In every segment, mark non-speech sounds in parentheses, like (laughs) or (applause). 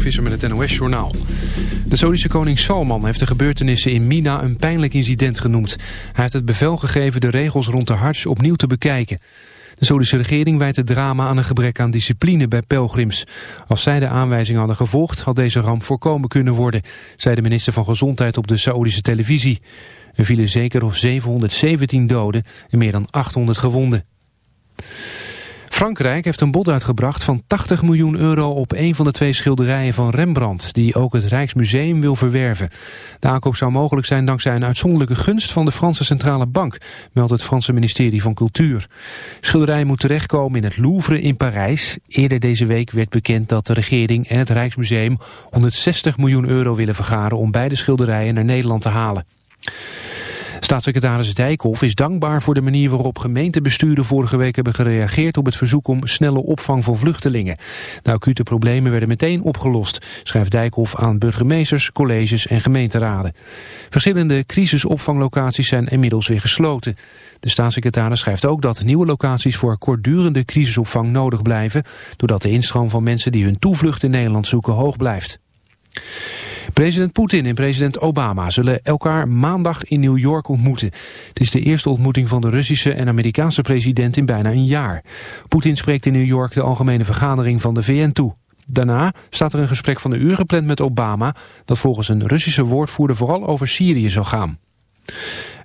Visser met het NOS-journaal. De Saudische koning Salman heeft de gebeurtenissen in Mina een pijnlijk incident genoemd. Hij heeft het bevel gegeven de regels rond de Hajj opnieuw te bekijken. De Saudische regering wijt het drama aan een gebrek aan discipline bij pelgrims. Als zij de aanwijzing hadden gevolgd, had deze ramp voorkomen kunnen worden, zei de minister van Gezondheid op de Saudische televisie. Er vielen zeker 717 doden en meer dan 800 gewonden. Frankrijk heeft een bod uitgebracht van 80 miljoen euro op een van de twee schilderijen van Rembrandt, die ook het Rijksmuseum wil verwerven. De aankoop zou mogelijk zijn dankzij een uitzonderlijke gunst van de Franse Centrale Bank, meldt het Franse ministerie van Cultuur. Schilderij moet terechtkomen in het Louvre in Parijs. Eerder deze week werd bekend dat de regering en het Rijksmuseum 160 miljoen euro willen vergaren om beide schilderijen naar Nederland te halen. Staatssecretaris Dijkhoff is dankbaar voor de manier waarop gemeentebesturen vorige week hebben gereageerd op het verzoek om snelle opvang van vluchtelingen. De acute problemen werden meteen opgelost, schrijft Dijkhoff aan burgemeesters, colleges en gemeenteraden. Verschillende crisisopvanglocaties zijn inmiddels weer gesloten. De staatssecretaris schrijft ook dat nieuwe locaties voor kortdurende crisisopvang nodig blijven, doordat de instroom van mensen die hun toevlucht in Nederland zoeken hoog blijft. President Poetin en president Obama zullen elkaar maandag in New York ontmoeten. Het is de eerste ontmoeting van de Russische en Amerikaanse president in bijna een jaar. Poetin spreekt in New York de algemene vergadering van de VN toe. Daarna staat er een gesprek van de uur gepland met Obama... dat volgens een Russische woordvoerder vooral over Syrië zal gaan.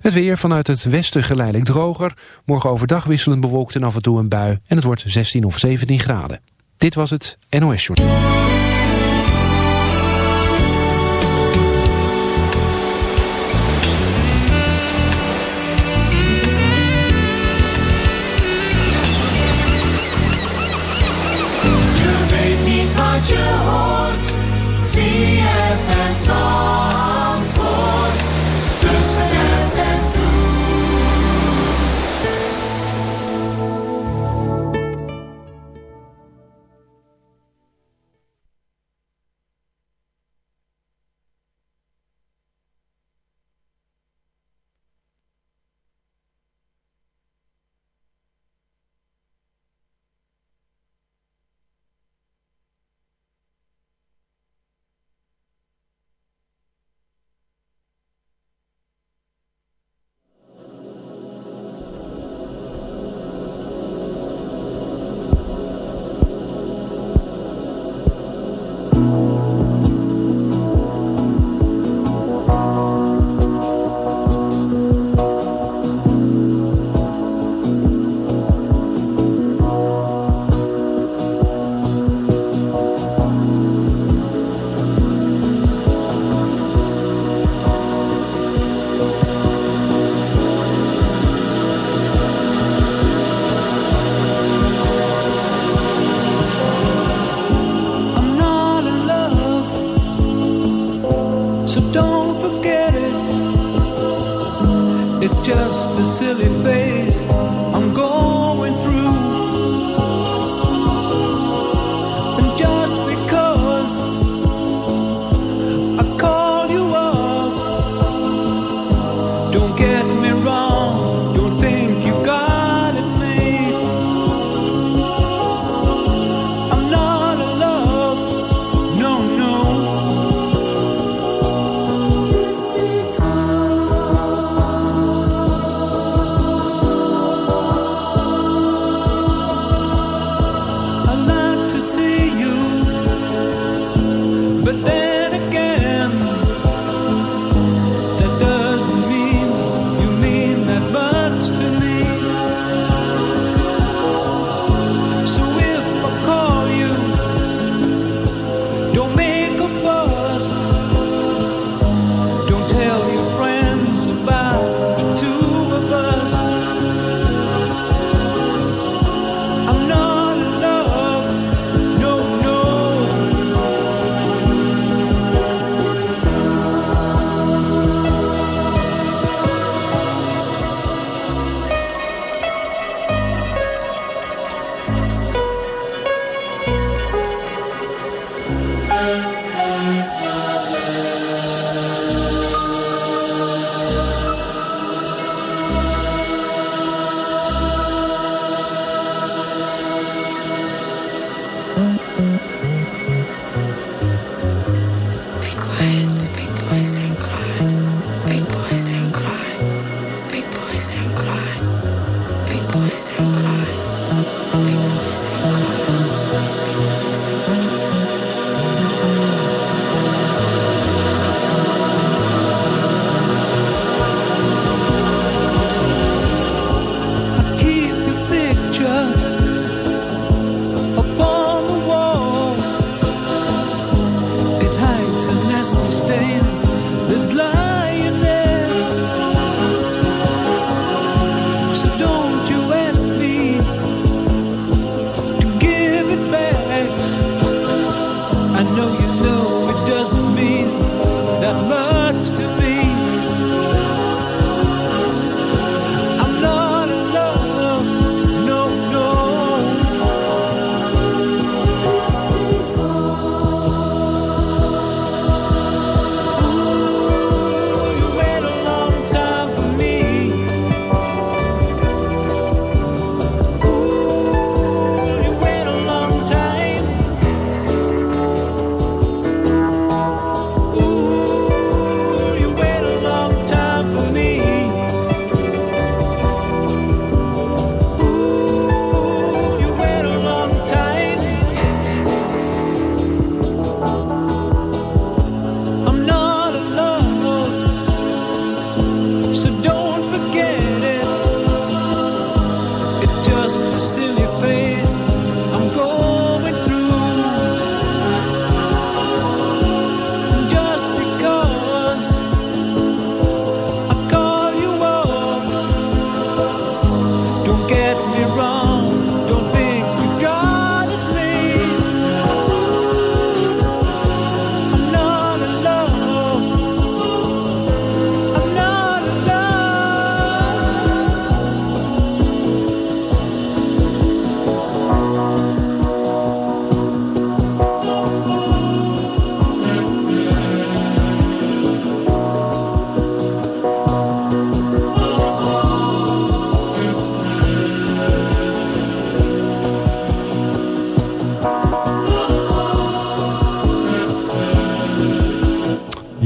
Het weer vanuit het westen geleidelijk droger. Morgen overdag wisselend bewolkt en af en toe een bui. En het wordt 16 of 17 graden. Dit was het NOS Journal.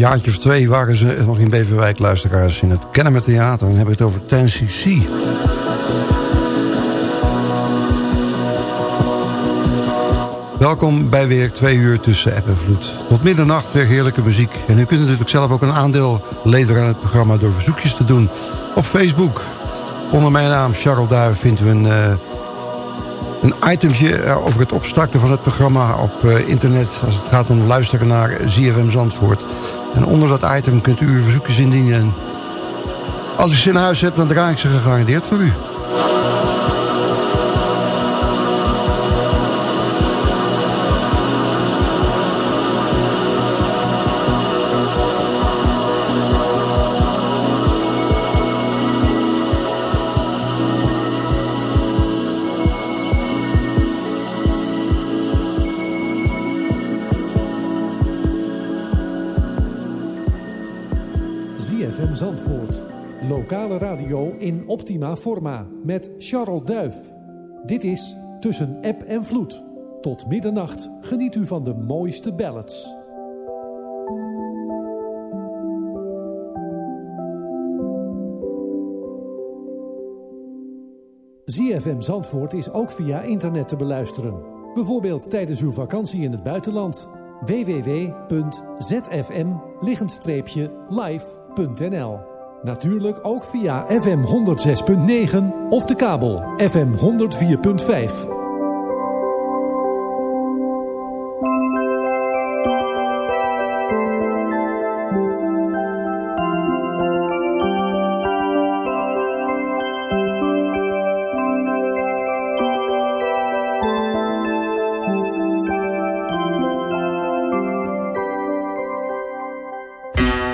Jaartje of twee waren ze nog in Beverwijk luisteraars in het Kennemer Theater. Dan hebben we het over 10cc. Welkom bij weer twee uur tussen app en vloed. Tot middernacht weer heerlijke muziek. En u kunt natuurlijk zelf ook een aandeel leveren aan het programma... door verzoekjes te doen op Facebook. Onder mijn naam Charles Duijf vindt u een, uh, een itemje eh, over het opstarten van het programma op uh, internet... als het gaat om luisteren naar ZFM Zandvoort. En onder dat item kunt u uw verzoekjes indienen. En als ik ze in huis heb, dan draai ik ze gegarandeerd voor u. radio in optima forma met Charles Duif. Dit is Tussen App en Vloed. Tot middernacht geniet u van de mooiste ballads. ZFM Zandvoort is ook via internet te beluisteren. Bijvoorbeeld tijdens uw vakantie in het buitenland. www.zfm-live.nl Natuurlijk ook via FM 106.9 of de kabel FM 104.5.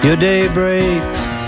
Your day breaks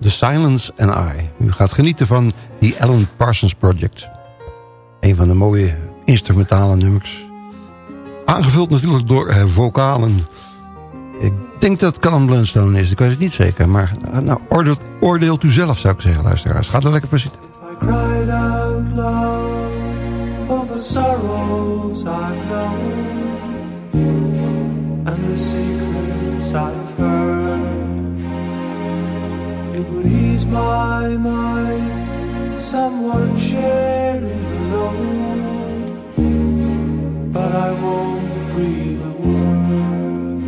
The Silence and I. U gaat genieten van The Alan Parsons Project. Een van de mooie instrumentale nummers. Aangevuld natuurlijk door eh, vocalen. Ik denk dat Callum Blunstone is, ik weet het niet zeker. Maar eh, nou, oordeelt, oordeelt u zelf, zou ik zeggen, luisteraars. Gaat er lekker voor zitten. If I cried out sorrows I've known and the secrets I've heard, it would ease my mind, someone sharing the load, but I won't breathe a word.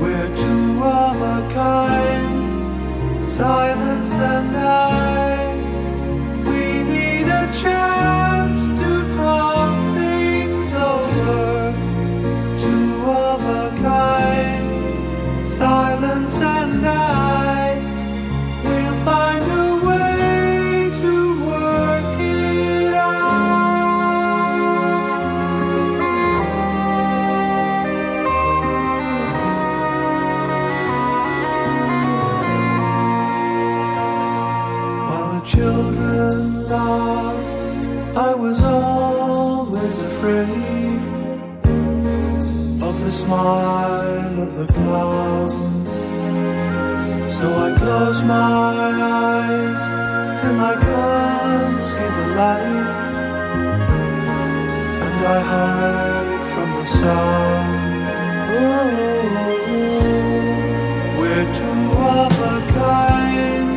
We're two of a kind silence and I. smile of the clown. So I close my eyes till I can't see the light, and I hide from the sound. Oh, we're two of a kind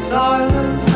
silence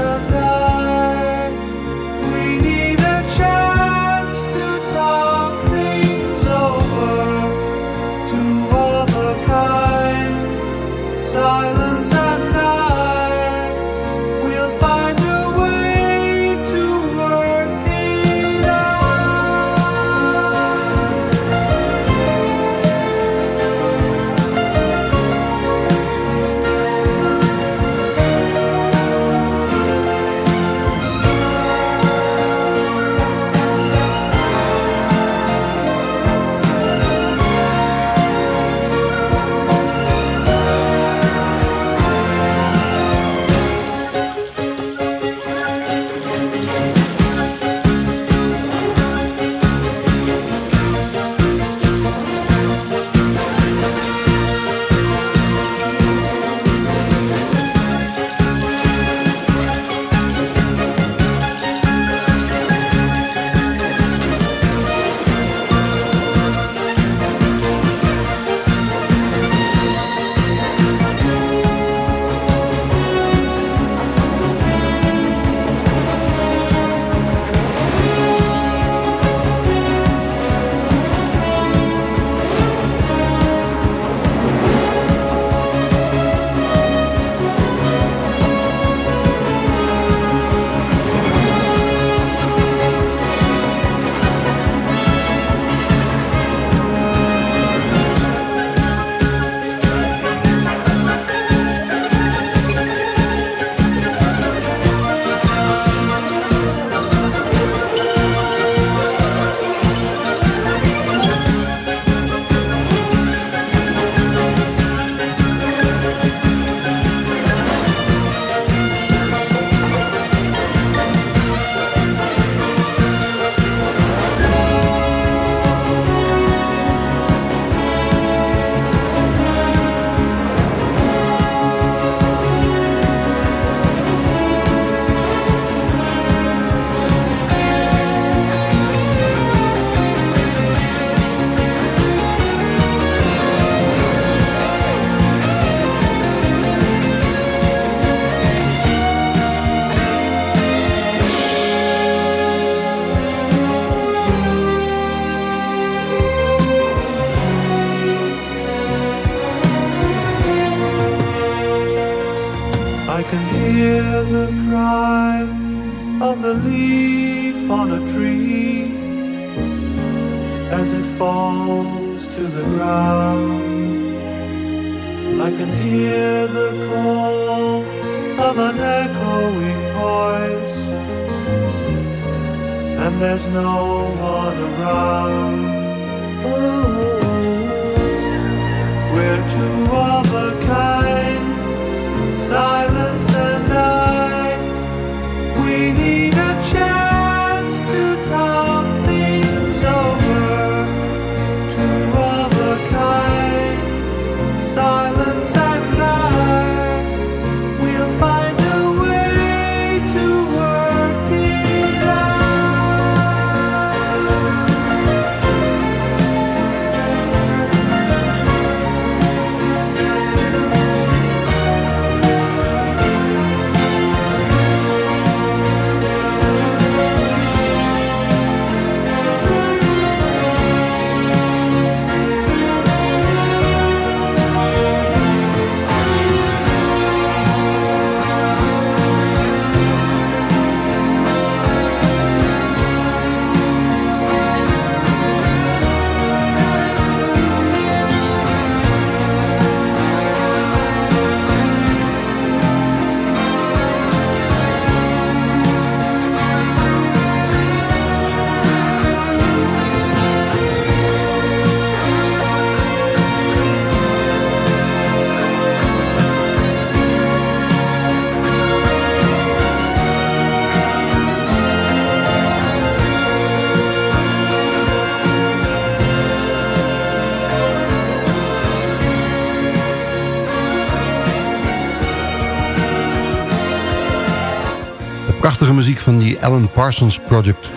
prachtige muziek van die Alan Parsons Project.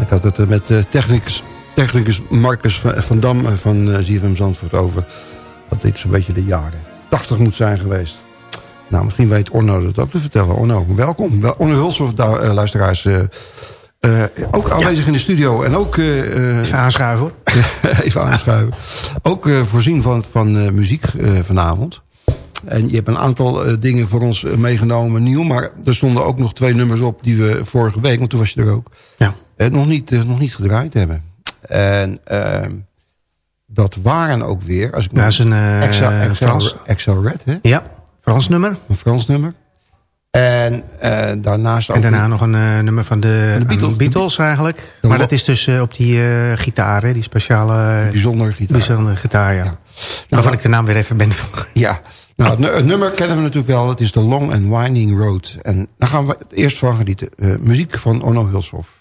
Ik had het er met eh, technicus, technicus Marcus van, van Dam eh, van ZFM Zandvoort over. Dat dit zo'n beetje de jaren 80 moet zijn geweest. Nou, misschien weet Orno dat ook te vertellen. Orno, welkom. Wel, Orno Hulshoff, eh, luisteraars, eh, eh, ook aanwezig in de studio. En ook... eh, Even aanschuiven hoor. (laughs) even aanschuiven. Ook eh, voorzien van, van eh, muziek eh, vanavond. En je hebt een aantal eh, dingen voor ons eh, meegenomen, nieuw. Maar er stonden ook nog twee nummers op die we vorige week, want toen was je er ook, Ja. eh, nog, niet, nog niet gedraaid hebben. En ehm, dat waren ook weer, als ik Dat is een Frans. Excel Red, hè? Ja, Frans nummer. een Frans nummer. En daarnaast ook En daarna nog een nummer van de, de Beatles. een Beatles eigenlijk. Maar dat is dus op die gitaar, hè, die speciale een bijzondere gitaar. bijzondere gitaar, ja. Nou, Waarvan ik de naam weer even ben. Ja, nou, het, het nummer kennen we natuurlijk wel. Het is The Long and Winding Road. En daar gaan we eerst van genieten. Eh, muziek van Orno Hulshoff.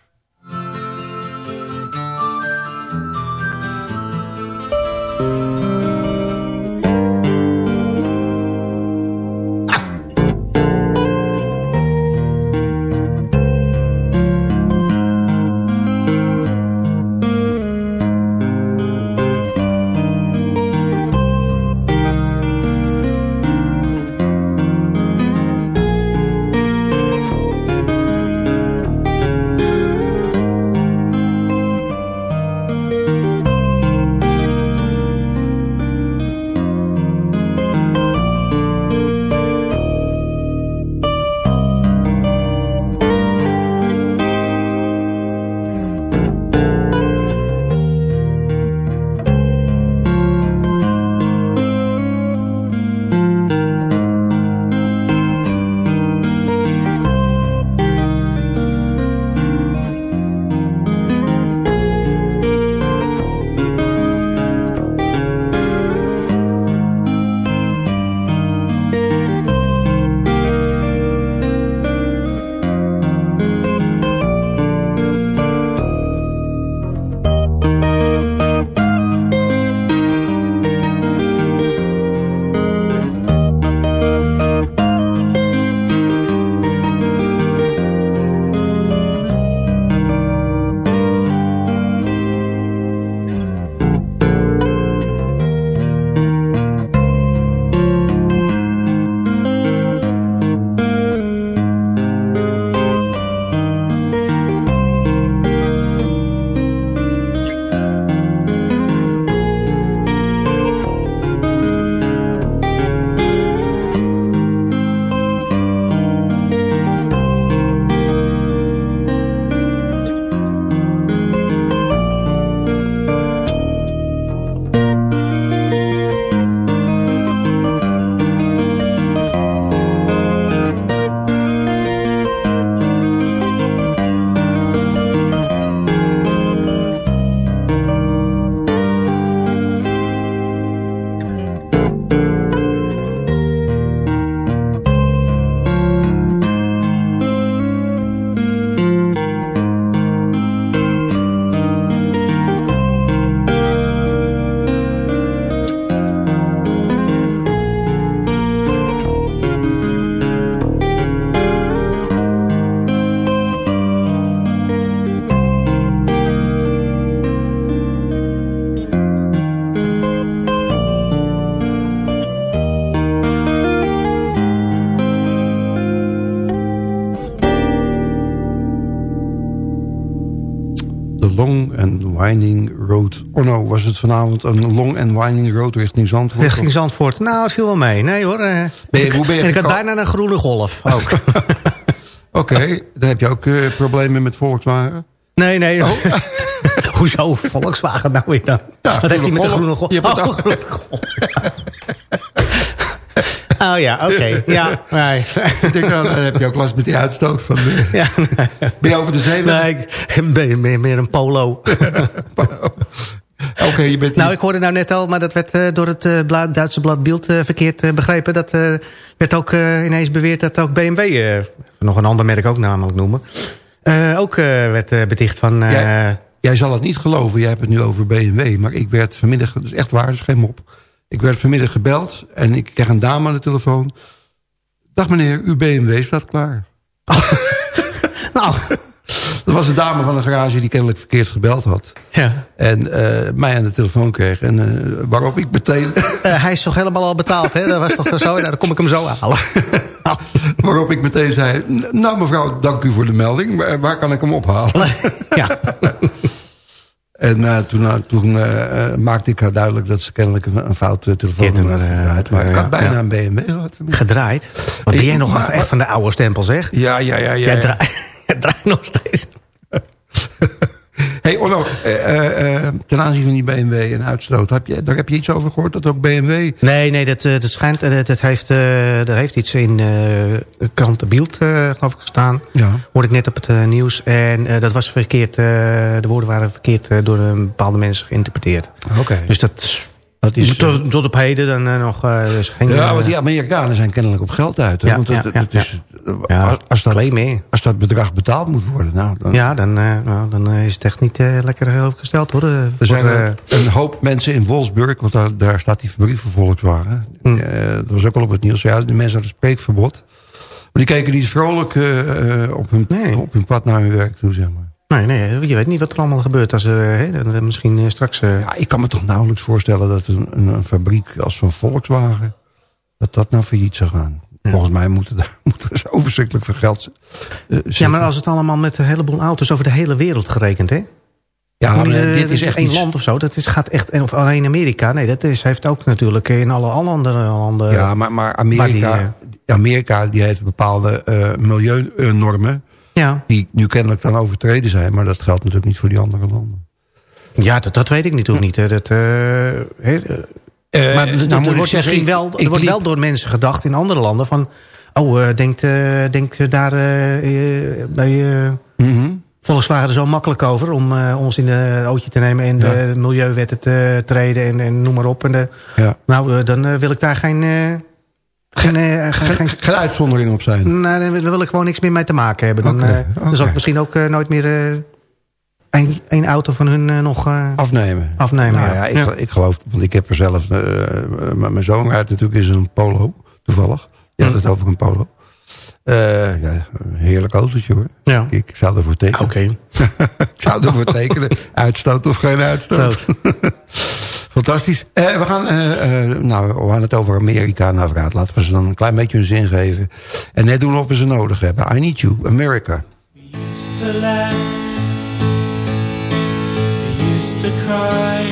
Winding Road. Oh no, was het vanavond een Long and Winding Road richting Zandvoort? Richting Zandvoort. Nou, het viel wel mee. Nee hoor. eh. Ben je- hoe ben je en ik had bijna een groene golf ook. (laughs) Oké, dan heb je ook eh, problemen met Volkswagen. nee, nee. (laughs) Hoezo Volkswagen nou weer dan? Ja, Wat heeft hij met de groene golf. Je hebt oh. (laughs) oh ja, oké. (laughs) Ja, nee. Ik denk, nou, dan heb je ook last met die uitstoot. Van de, ja, ben je over de zeven? nee, ik ben meer, meer een (laughs) polo. Oké, je bent Nou, ik hoorde nou net al, maar dat werd eh, door het eh, blad- Duitse blad Bild eh, verkeerd begrepen. Dat werd ook ineens beweerd dat ook BMW, nog een ander merk ook namelijk noemen, ook werd beticht van... Jij- Jij zal het niet geloven, jij hebt het nu over BMW. Maar ik werd vanmiddag, dat is echt waar, dat is geen mop. Ik werd vanmiddag gebeld en ik kreeg een dame aan de telefoon. Dag meneer, uw BMW staat klaar. (laughs) nou, Dat was een dame van een garage die kennelijk verkeerd gebeld had. ja. En eh, mij aan de telefoon kreeg. En eh, waarop ik meteen... Eh, hij is toch helemaal al betaald, hè? Dat was toch zo? Nou, dan kom ik hem zo halen. (laughs) waarop ik meteen zei... Nou mevrouw, dank u voor de melding. Waar kan ik hem ophalen? (laughs) ja. En eh, toen, eh, toen eh, maakte ik haar duidelijk dat ze kennelijk een, een fout telefoonnummer had gedraaid. Maar ik had bijna ja. een BMW gehad. Gedraaid. Wat ben jij nog maar- echt van de oude stempel, zeg? Ja, ja, ja. ja, ja. (laughs) jij draait nog steeds. Hey Onno, eh, eh, eh, ten aanzien van die BMW en uitstoot, heb je, daar heb je iets over gehoord? Dat ook BMW... Nee, nee, dat, dat schijnt, dat, dat heeft, daar heeft iets in de krant De Bild, eh, geloof ik, gestaan. Ja. Hoorde ik net op het nieuws. En dat was verkeerd, de woorden waren verkeerd door een bepaalde mensen geïnterpreteerd. Oké. Dus dat, Dat is, tot, tot op heden dan eh, nog eh, dus geen... ja, eh, want die Amerikanen zijn kennelijk op geld uit. Hè? Ja, want dat, ja, dat- ja, is, als, als, dat, als dat bedrag betaald moet worden, nou, dan, Ja, dan, eh, nou, dan eh, is het echt niet eh, lekker geloof gesteld hoor. Eh, Er zijn eh, er een hoop mensen in Wolfsburg, want daar, daar staat die fabriek van Volkswagen. Hm. Eh, dat was ook al op het nieuws. Ja, die mensen hadden spreekverbod. Maar die keken niet vrolijk eh, eh, op, hun, Nee. op hun pad naar hun werk toe, zeg maar. Nee, nee, je weet niet wat er allemaal gebeurt. Als, er, hè, misschien eh, straks... eh, Ja, ik kan me toch nauwelijks voorstellen dat een, een, fabriek als van Volkswagen... dat dat nou failliet zou gaan. Volgens mij moeten er, (laughs) moet er zo verschrikkelijk veel geld eh, ja, maar als het allemaal met een heleboel auto's over de hele wereld gerekend, hè? Ja, maar Niet, eh, dit is echt één land of zo. Dat is, gaat echt, of alleen Amerika. Nee, dat is, heeft ook natuurlijk in alle, alle andere landen... Ja, maar, maar Amerika, Amerika die heeft bepaalde milieunormen... ja. die nu kennelijk dan overtreden zijn. Maar dat geldt natuurlijk niet voor die andere landen. Ja, dat, dat weet ik natuurlijk niet. hè. Dat, eh, hè, eh, maar nou er wordt zeggen, misschien ik- wel, er wordt liep- wel door mensen gedacht in andere landen van... Oh, eh, denkt, eh, denkt daar eh, eh, bij eh, Volkswagen er zo makkelijk over... om eh, ons in de ootje te nemen en de milieuwetten te treden en, en noem maar op. En de, Ja. nou, eh, dan eh, wil ik daar geen... eh, geen, geen, uitzondering op zijn. Nee, daar wil ik gewoon niks meer mee te maken hebben. Dan, eh, dan zal ik misschien ook eh, nooit meer één auto van hun nog Afnemen. afnemen. Nou ja. ja, ik, Ja. ik geloof, want ik heb er zelf... mijn zoon rijdt natuurlijk is een Polo, toevallig. Je had het over een Polo. Eh, ja, een heerlijk autootje hoor. Ja. Ik, (laughs) ik zou ervoor tekenen. Oké. Ik zou ervoor tekenen. Uitstoot of geen uitstoot. (laughs) Fantastisch. Eh, we, gaan, eh, eh, nou, we hadden het over Amerika. Nou, vooruit, laten we ze dan een klein beetje hun zin geven. En net doen of we ze nodig hebben. I need you, America. used to laugh, we used to cry,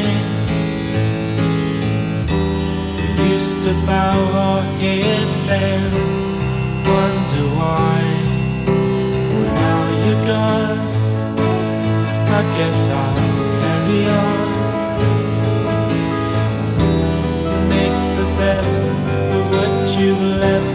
we used to bow our heads then, wonder why. Now you're gone, I guess I'll carry on. Make the best of what you've left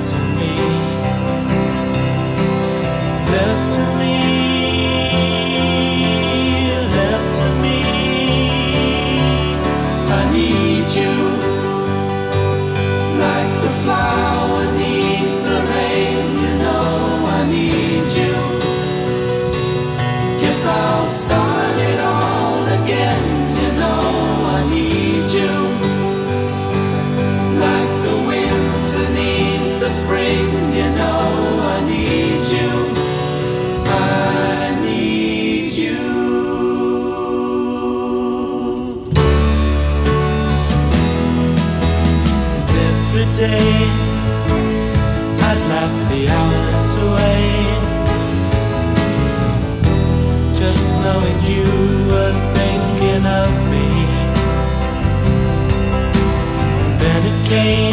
hurricane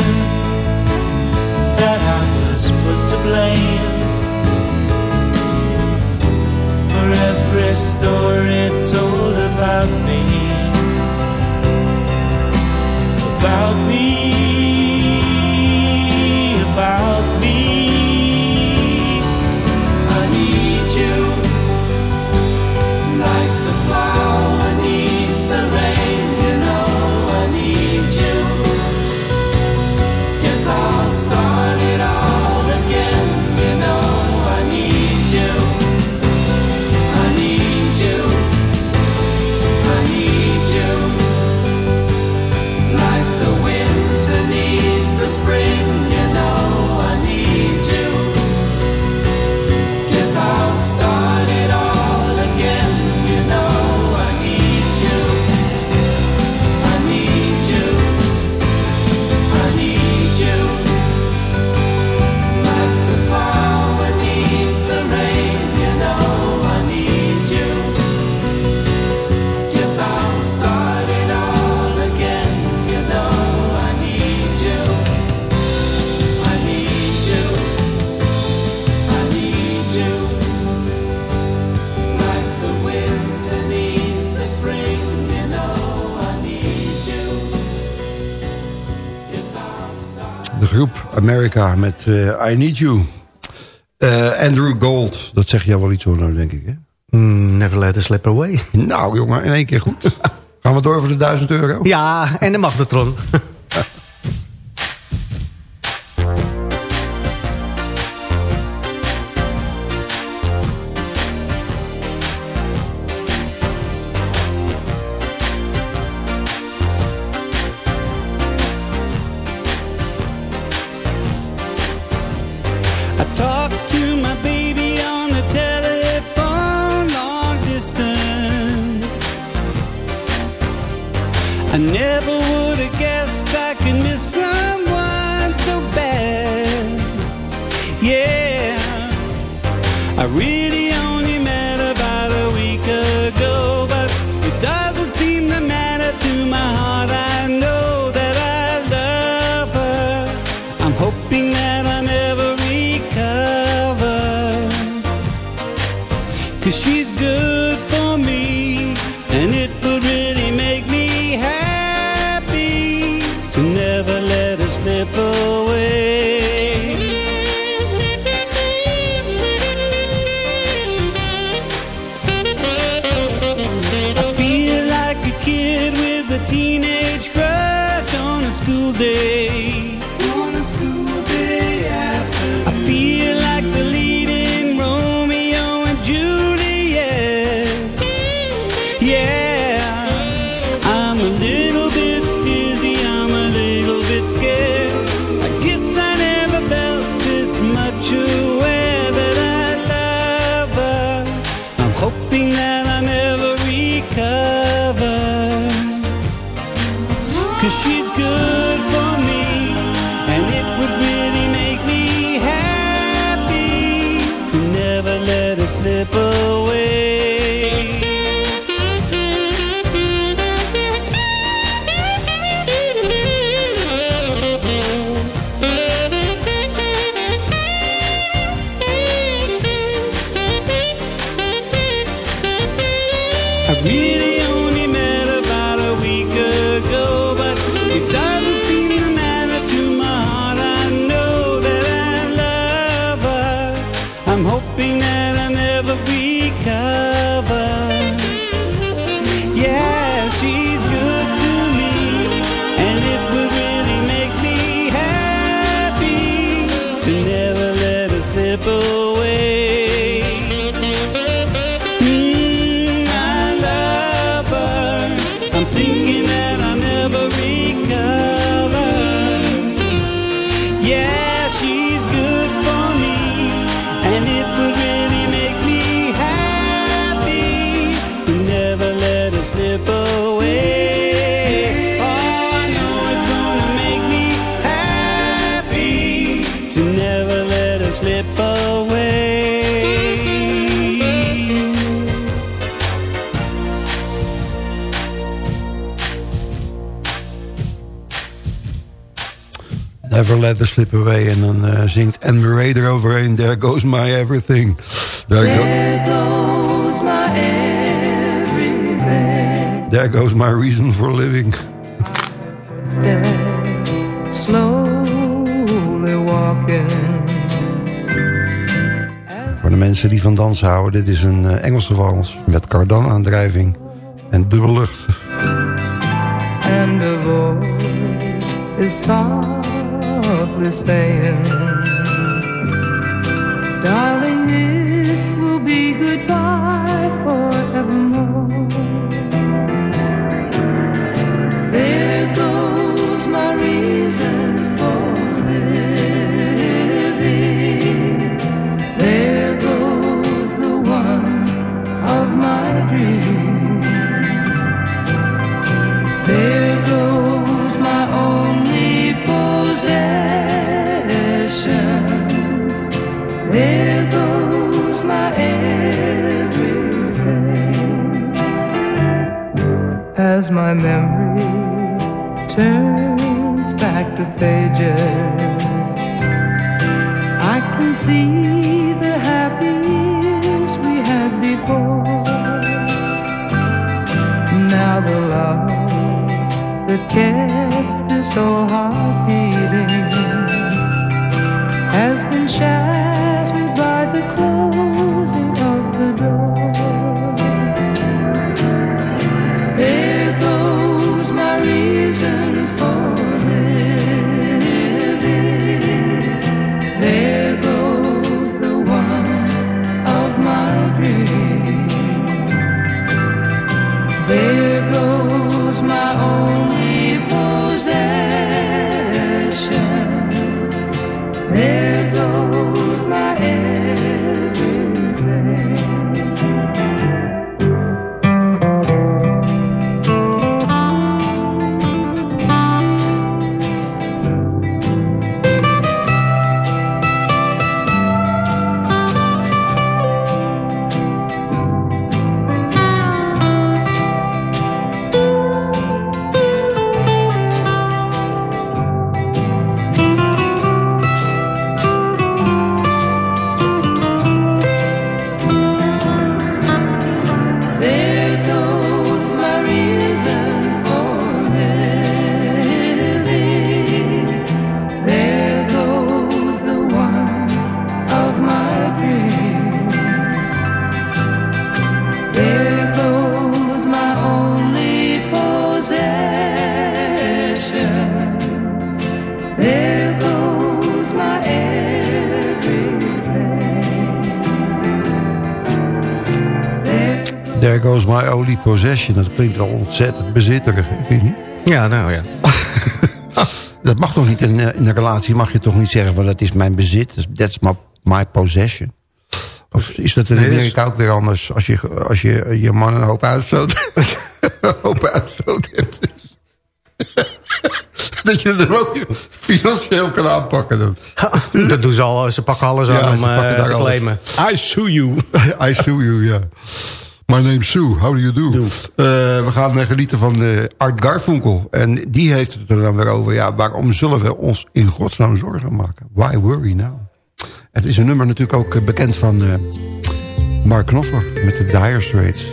that I was put to blame for every story told about me, about me. spring. America met uh, I Need You. Uh, Andrew Gold, dat zeg je wel iets hoor, nou denk ik. Hè? Mm, never let it slip away. Nou jongen, in één keer goed. (laughs) Gaan we door voor de 1000 euro? Ja, en de magnetron. I really Never let the slip away. En dan uh, zingt Anne Ray eroverheen. There goes my everything. There, there go goes my everything. There goes my reason for living. Step slowly walking. Voor de mensen die van dansen houden, dit is een uh, Engelse wals met cardan-aandrijving en dubbele lucht. And the voice is staying memory turns back the pages, I can see possession. Dat klinkt wel ontzettend bezitterig, vind je niet? Ja, nou ja. (laughs) Dat mag toch niet in, eh, in een relatie, mag je toch niet zeggen van dat is mijn bezit. That's my, my possession. Of is dat in Amerika ook weer anders als je, als je je man een hoop uitstoot? (laughs) een hoop uitstoot hebt. (laughs) dat je er ook financieel kan aanpakken. Dan. Dat doen ze al. Ze pakken alles Ja, aan om eh, daar te alles. claimen. I sue you. I sue you, ja. My name's Sue, how do you do? Eh, we gaan genieten van Art Garfunkel. En die heeft het er dan weer over. Ja, waarom zullen we ons in godsnaam zorgen maken? Why worry now? Het is een nummer natuurlijk ook eh, bekend van eh, Mark Knopfler met de Dire Straits.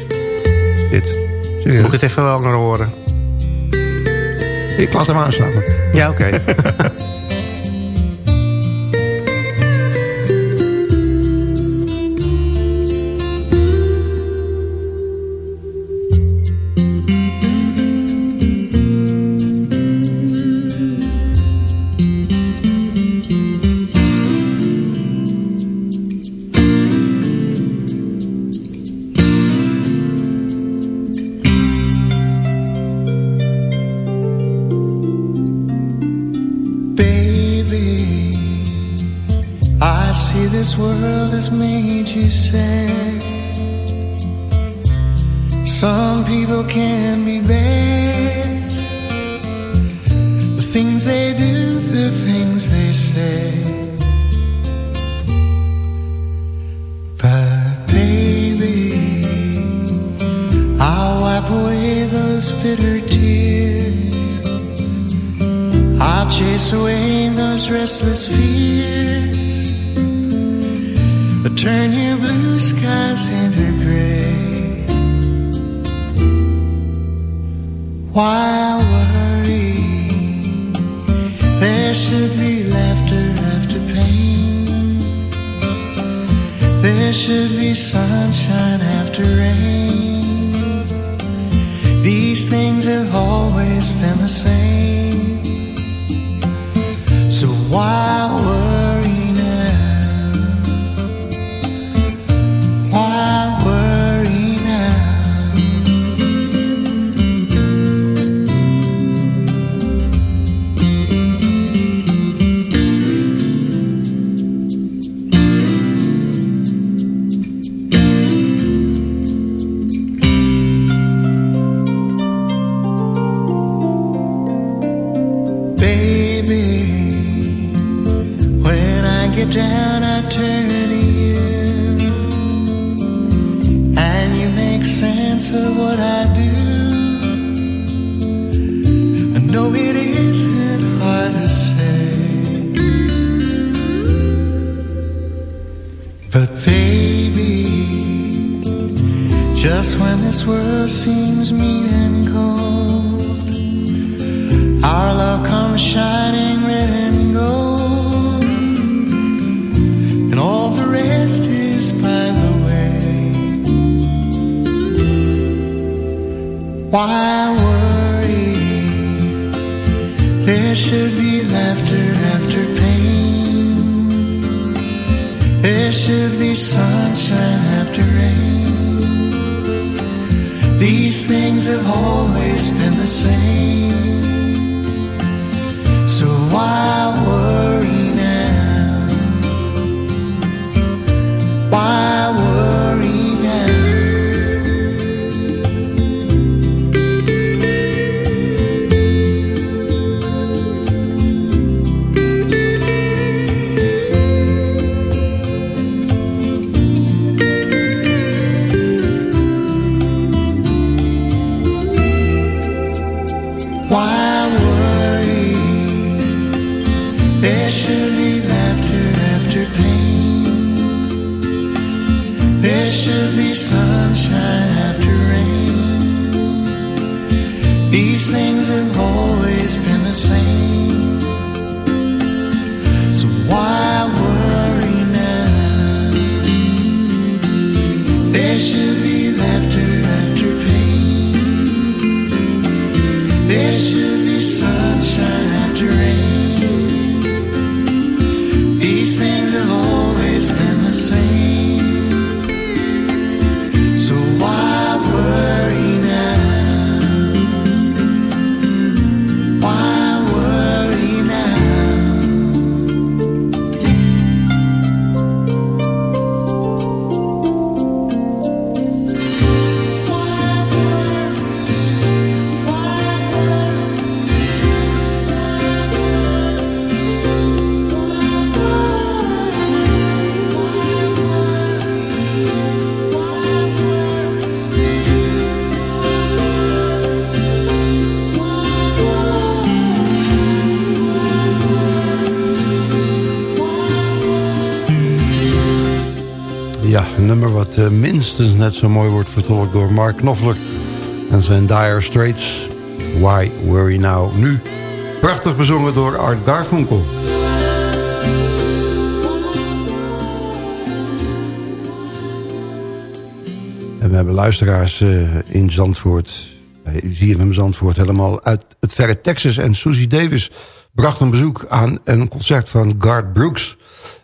Dit. Serieus. Moet ik het even langer horen? Ik laat hem aanstaan. Ja, oké. (laughs) Why worry? There should be laughter after pain. There should be sunshine after rain. These things have always been the same. So why zo mooi wordt vertolkt door Mark Knopfler en zijn Dire Straits. Why Worry Now? Nu prachtig bezongen door Art Garfunkel. En we hebben luisteraars eh, in Zandvoort, bij ZFM Zandvoort, helemaal uit het verre Texas. En Susie Davis bracht een bezoek aan een concert van Garth Brooks.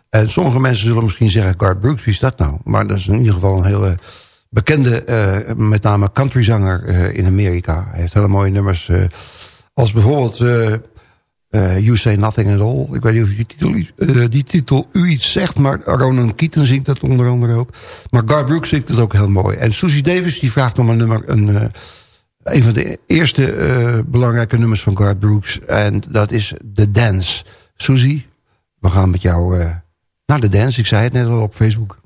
En sommige mensen zullen misschien zeggen, Garth Brooks, wie is dat nou? Maar dat is in ieder geval een hele bekende, eh, met name countryzanger eh, in Amerika. Hij heeft hele mooie nummers, eh, als bijvoorbeeld You Say Nothing At All. Ik weet niet of die titel, die titel u iets zegt, maar Ronan Keaton zingt dat onder andere ook. Maar Garth Brooks zingt het ook heel mooi. En Susie Davis die vraagt om een nummer, een, een van de eerste belangrijke nummers van Garth Brooks. En dat is The Dance. Susie, we gaan met jou naar de dance. Ik zei het net al op Facebook.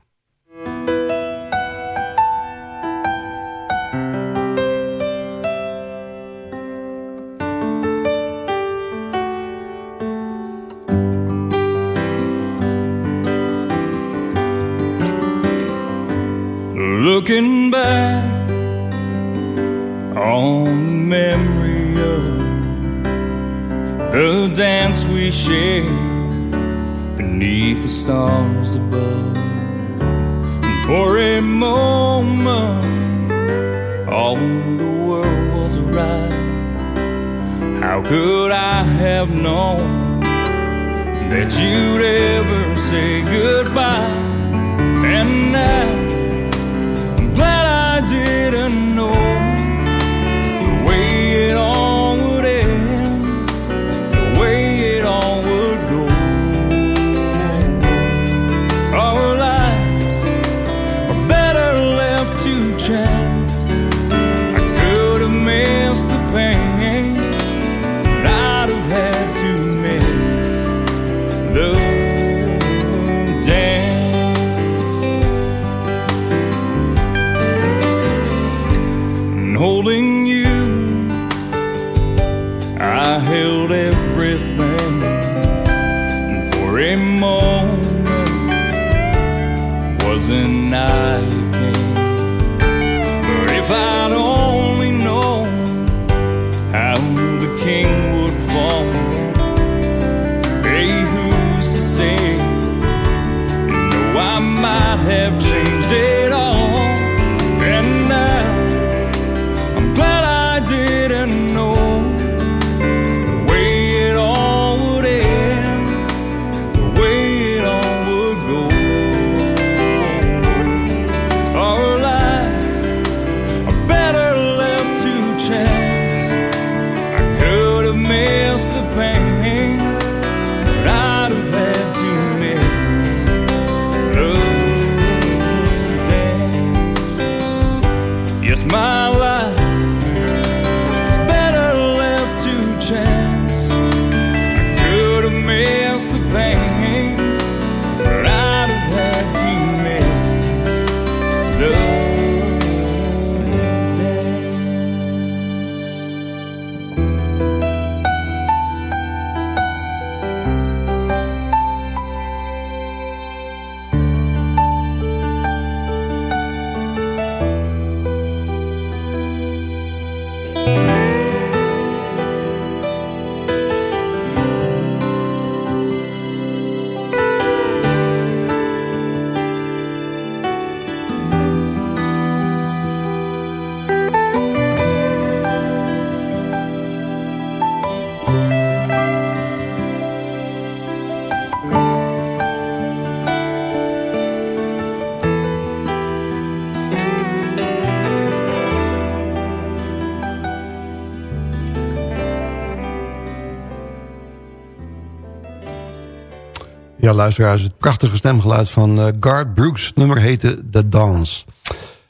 luisteraars, het prachtige stemgeluid van eh, uh, Guard Brooks. Nummer heette The Dance.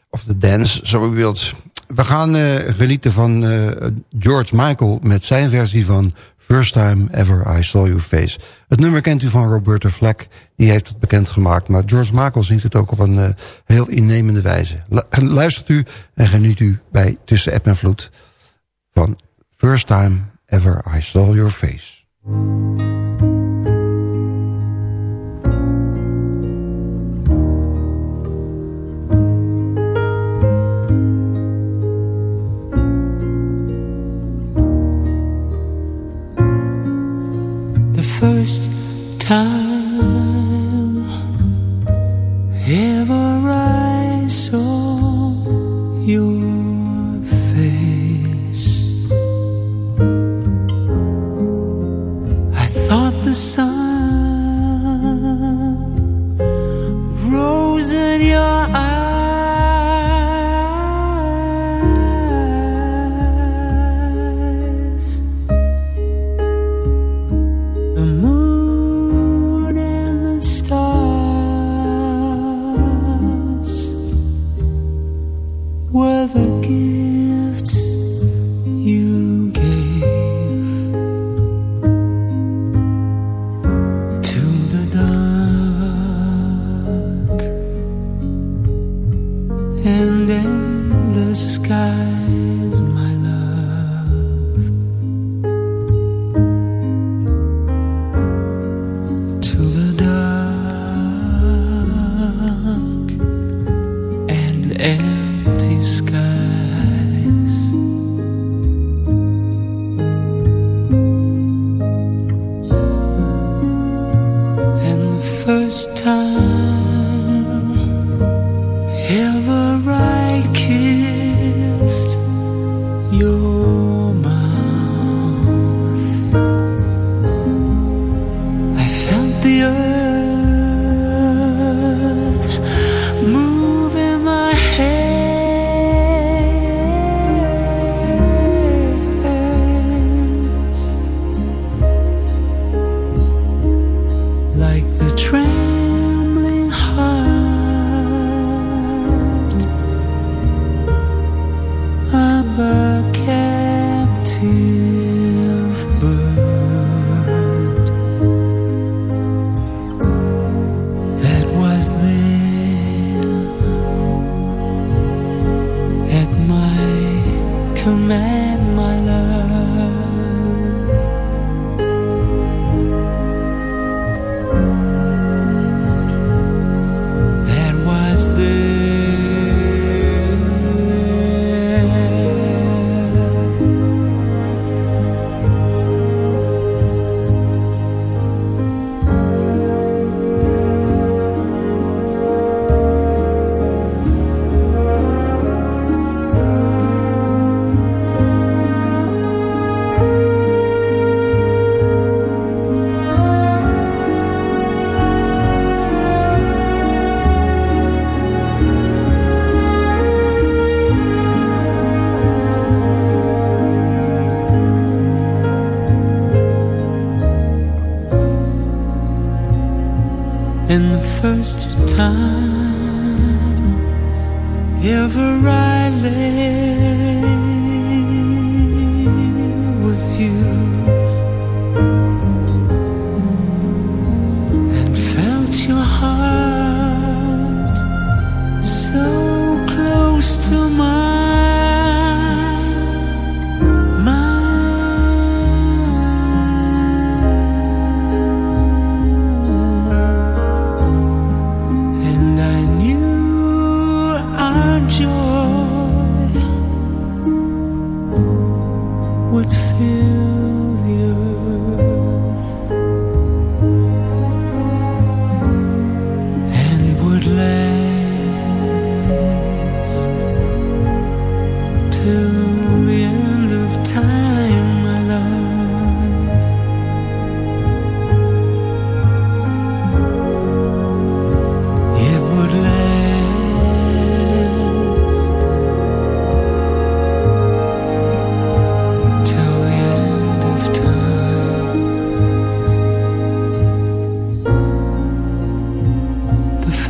Of The Dance, zo u wilt. We gaan eh, genieten van eh, George Michael met zijn versie van First Time Ever I Saw Your Face. Het nummer kent u van Roberta Fleck, die heeft het bekendgemaakt. Maar George Michael zingt het ook op een heel innemende wijze. Luistert u en geniet u bij Tussen App en Vloed van First Time Ever I Saw Your Face. first time ever I saw.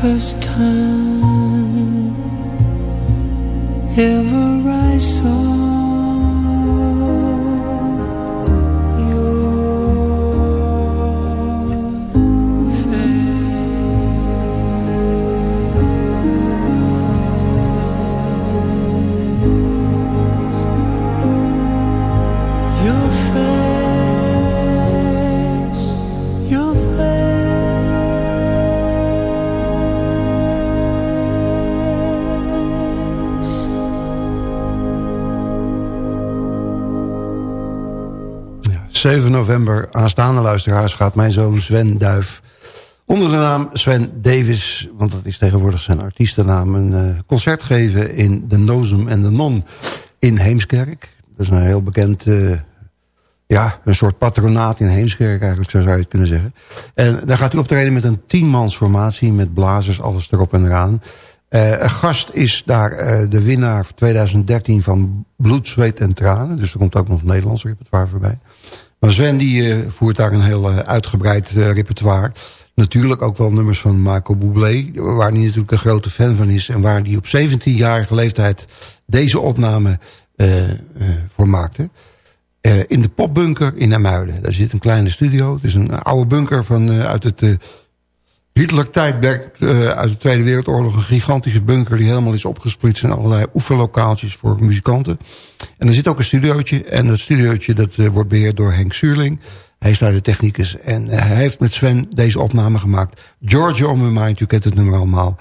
First time ever I saw november, aanstaande luisteraars, gaat mijn zoon Sven Duif... onder de naam Sven Davis, want dat is tegenwoordig zijn artiestennaam... een eh, concert geven in de Nozem en de Non in Heemskerk. Dat is een heel bekend... eh, ja, een soort patronaat in Heemskerk eigenlijk, zo zou je het kunnen zeggen. En daar gaat hij optreden met een tienmans formatie... met blazers, alles erop en eraan. Eh, een gast is daar de winnaar 2013 van Bloed, Zweet en Tranen. Dus er komt ook nog Nederlands repertoire voorbij. Maar Sven die eh, voert daar een heel eh, uitgebreid eh, repertoire. Natuurlijk ook wel nummers van Marco Bublé. Waar hij natuurlijk een grote fan van is. En waar hij op 17-jarige leeftijd deze opname voor maakte. In de popbunker in Amuiden. Daar zit een kleine studio. Het is een oude bunker van, uit het Hitler-tijdperk. eh, uit de Tweede Wereldoorlog. Een gigantische bunker die helemaal is opgesplitst. in allerlei oefenlokaaltjes voor muzikanten. En er zit ook een studiootje. En dat studiootje dat, eh, wordt beheerd door Henk Suurling. Hij is daar de technicus. En eh, hij heeft met Sven deze opname gemaakt. Georgia on my mind, u kent het nummer allemaal.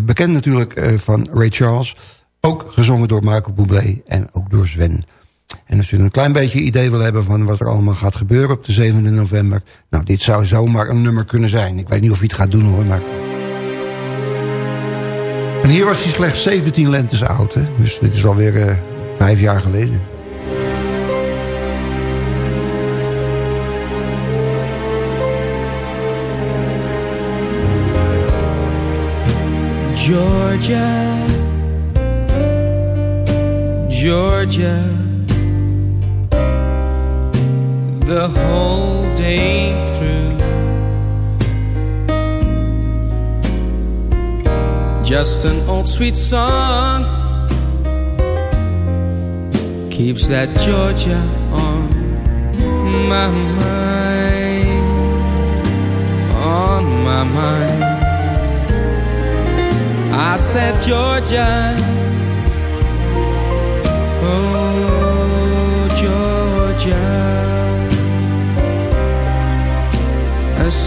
Bekend natuurlijk van Ray Charles. Ook gezongen door Michael Bublé en ook door Sven. En als u een klein beetje idee wil hebben van wat er allemaal gaat gebeuren op de 7 november. Nou, dit zou zomaar een nummer kunnen zijn. Ik weet niet of hij het gaat doen hoor, maar... En hier was hij slechts 17 lentes oud, hè? Dus dit is alweer uh, vijf jaar geleden. Georgia, Georgia, the whole day through. Just an old sweet song keeps that Georgia on my mind, on my mind. I said, Georgia.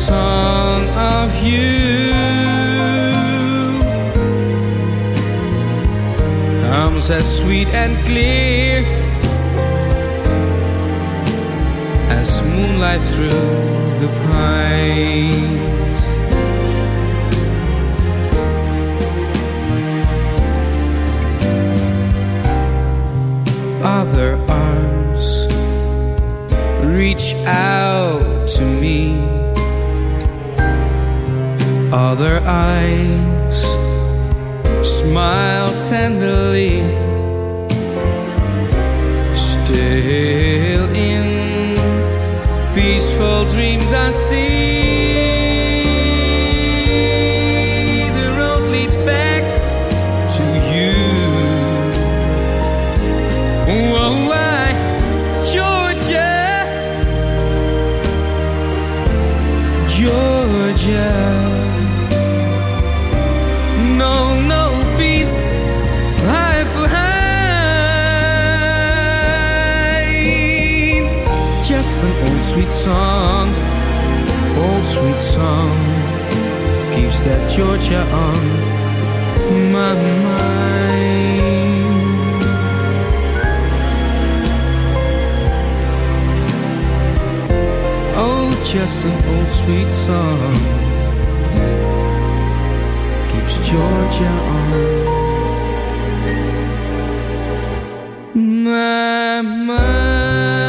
Song of you comes as sweet and clear as moonlight through the pines. other arms reach out to me. Other eyes smile tenderly. Still in peaceful dreams I see. Keeps that Georgia on my mind. Oh, just an old sweet song keeps Georgia on my mind.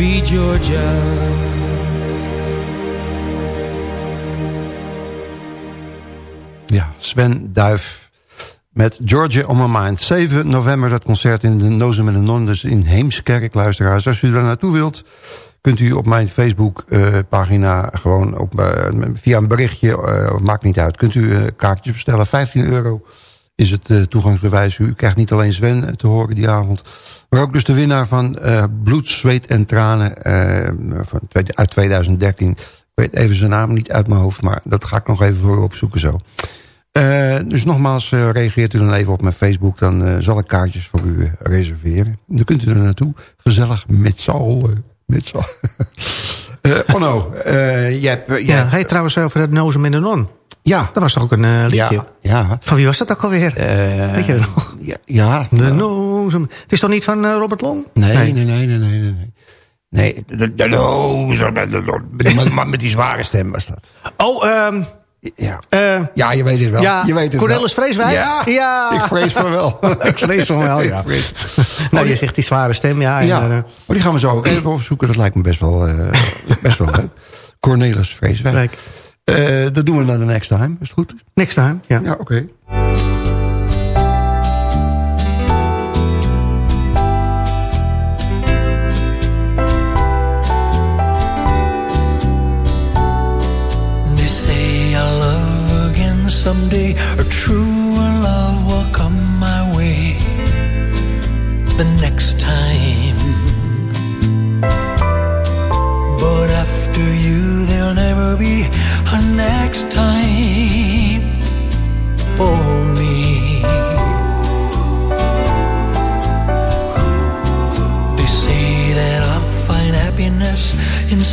Be Georgia. Ja, Sven Duif met Georgia on My Mind. 7 november dat concert in de Nozem en de Non, dus in Heemskerk, luisteraars. Als u daar naartoe wilt, kunt u op mijn Facebook eh, pagina gewoon op, eh, via een berichtje, eh, maakt niet uit, kunt u een kaartje bestellen. 15 euro is het toegangsbewijs. U krijgt niet alleen Sven te horen die avond, maar ook dus de winnaar van eh, Bloed, Zweet en Tranen eh, van, uit 2013. Ik weet even zijn naam niet uit mijn hoofd, maar dat ga ik nog even voor u opzoeken zo. Eh, dus nogmaals, reageert u dan even op mijn Facebook. Dan zal ik kaartjes voor u reserveren. Dan kunt u er naartoe. Gezellig met z'n allen. Met z'n allen. (laughs) Eh, Onno, eh, jij hebt... Ja, hey, trouwens over het Nozem in de Non. Ja, Dat was toch ook een eh, liedje? ja, ja. Van wie was dat ook alweer? Eh, Weet je dat nog? Ja, ja. De Nozem. Het is toch niet van eh, Robert Long? Nee, nee, nee, nee, nee, nee. nee. Nee, de, de, de- met, die- zware stem was dat. Oh, ehm Ja, ja je weet het wel. ja, je weet het Cornelis wel. Vreeswijk? Ja, Ja. ik vrees van wel. (laughs) ik vrees van wel, ja. Vrees- (laughs) nou, je zegt die zware stem, ja. En, maar die gaan we zo ook even opzoeken. Dat lijkt me best wel, best wel (laughs) leuk. Cornelis Vreeswijk. Eh, dat doen we dan de next time. Is het goed? niks aan, ja. Ja, oké. They say I'll love again someday, or true love will come my way the next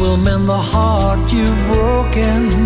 will mend the heart you've broken